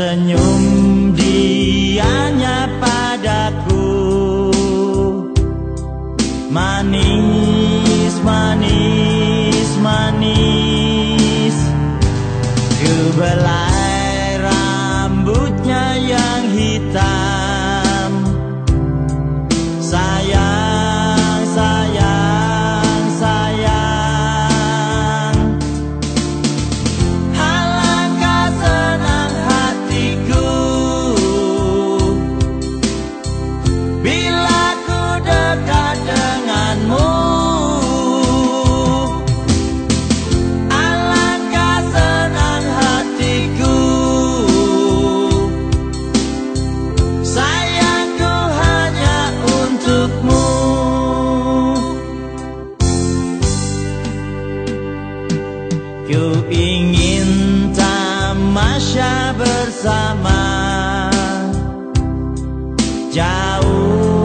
senyum Ku ingin tamasya bersama. Jauh,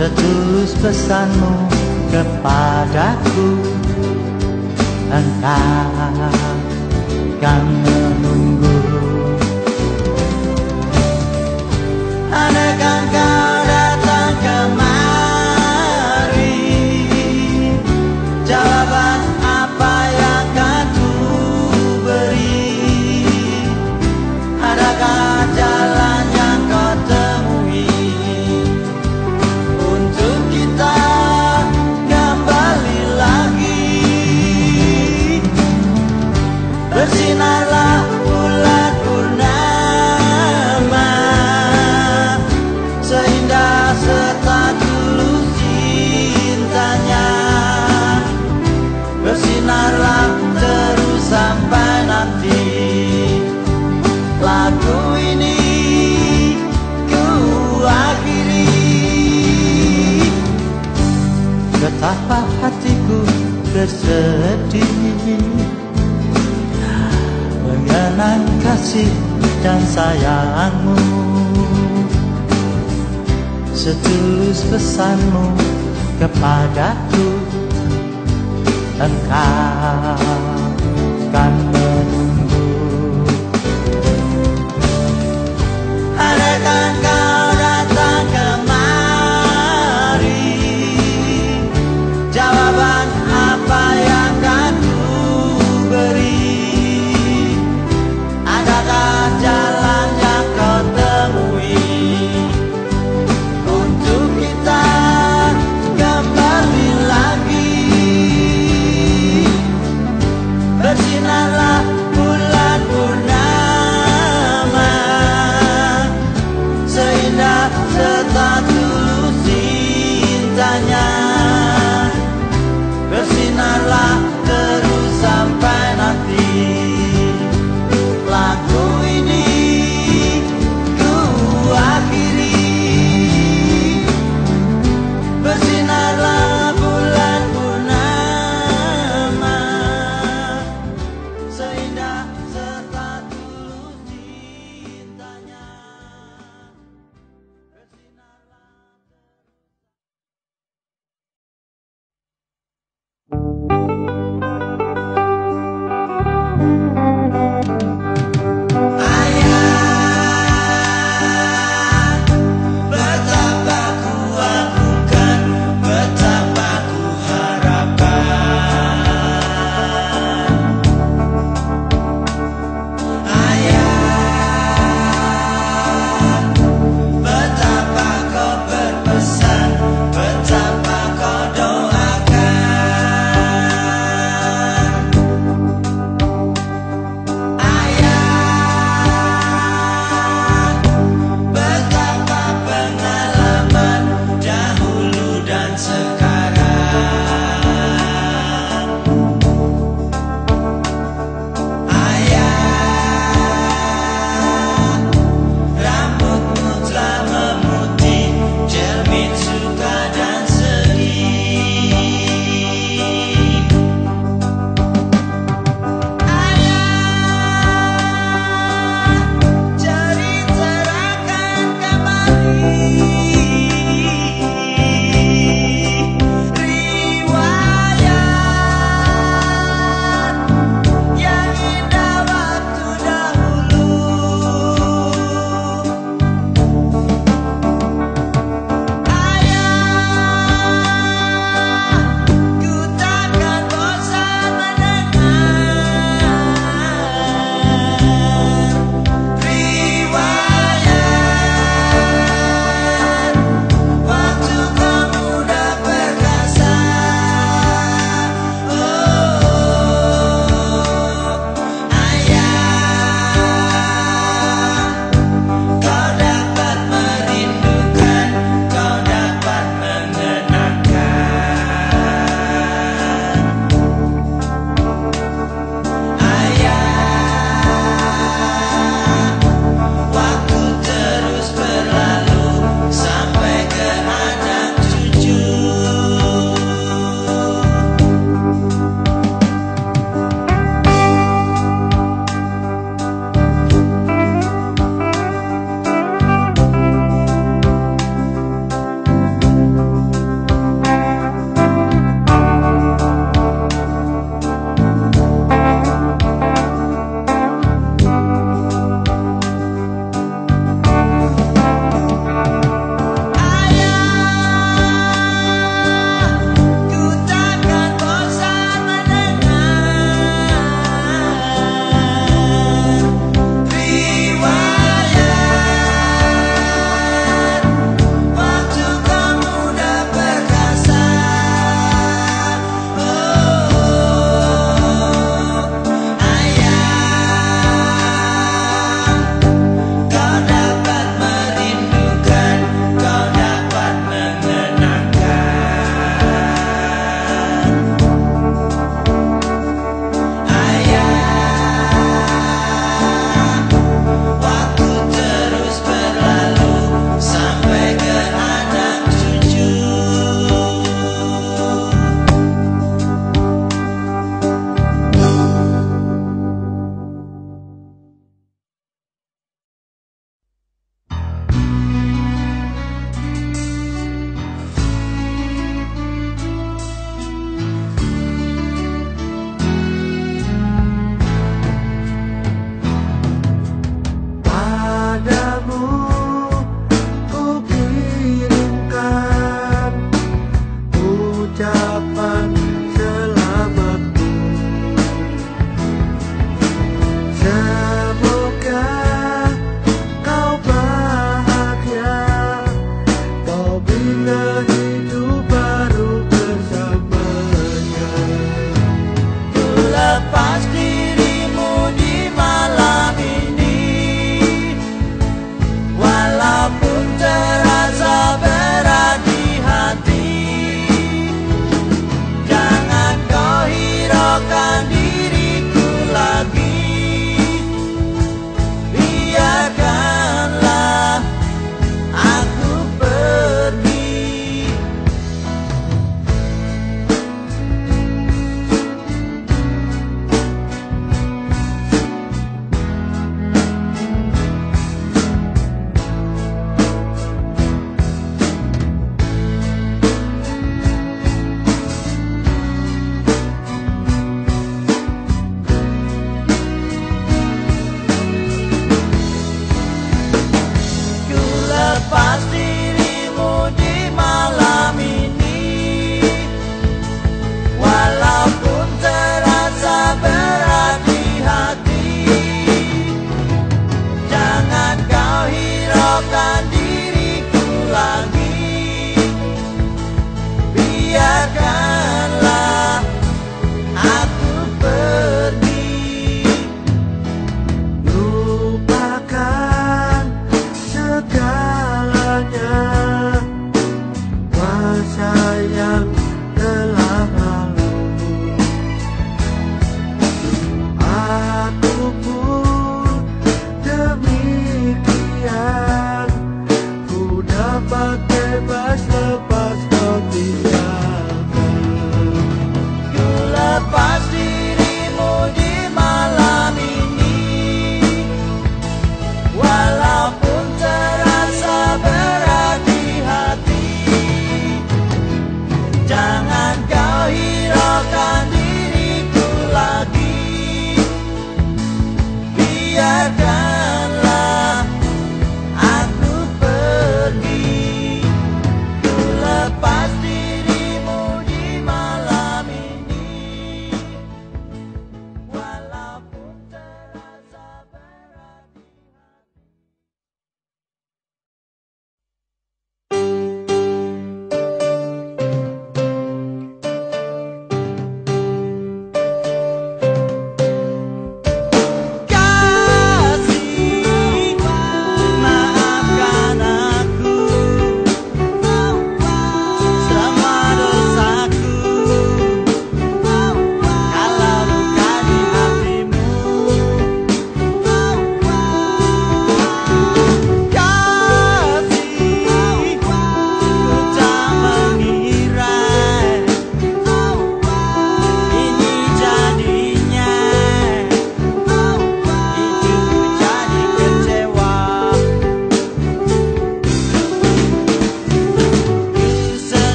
setulus pesanmu kepadaku. Engkau kan menunggu. Anakku bersedih. Mengenang kasih dan sayangmu. Setulus pesanmu kepadaku. Engkau kan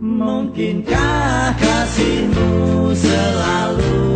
Mungkinkah kasihmu selalu